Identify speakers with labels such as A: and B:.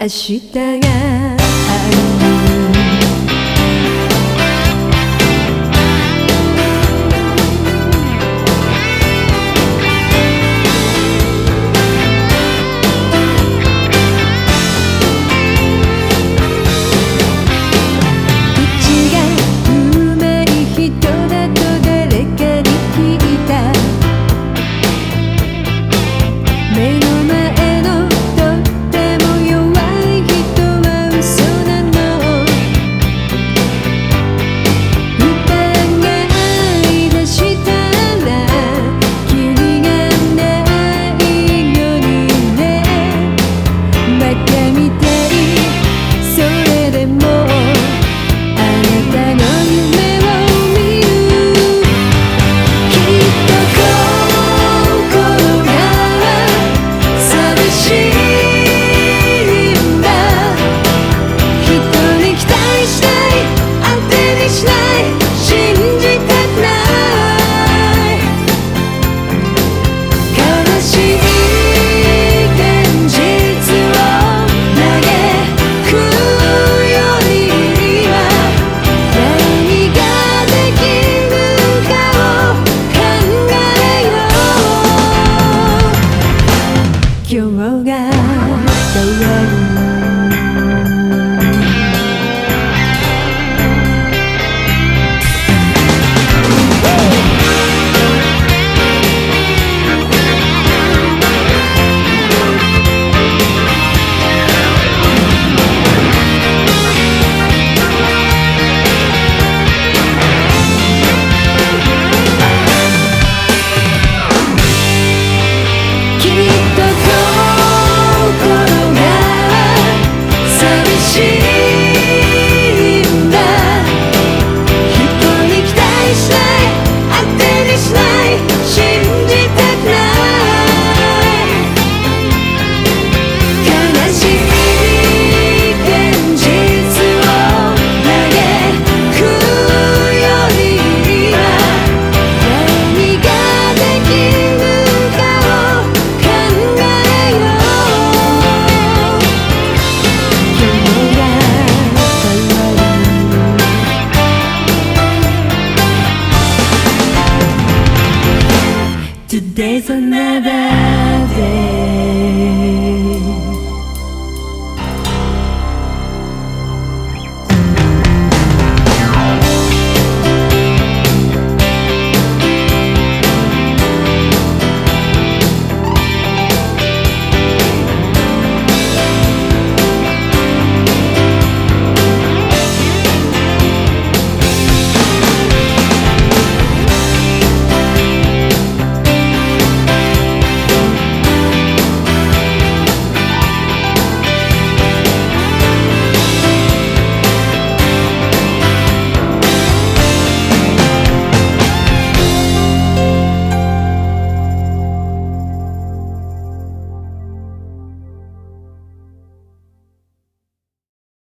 A: 明日が バカみ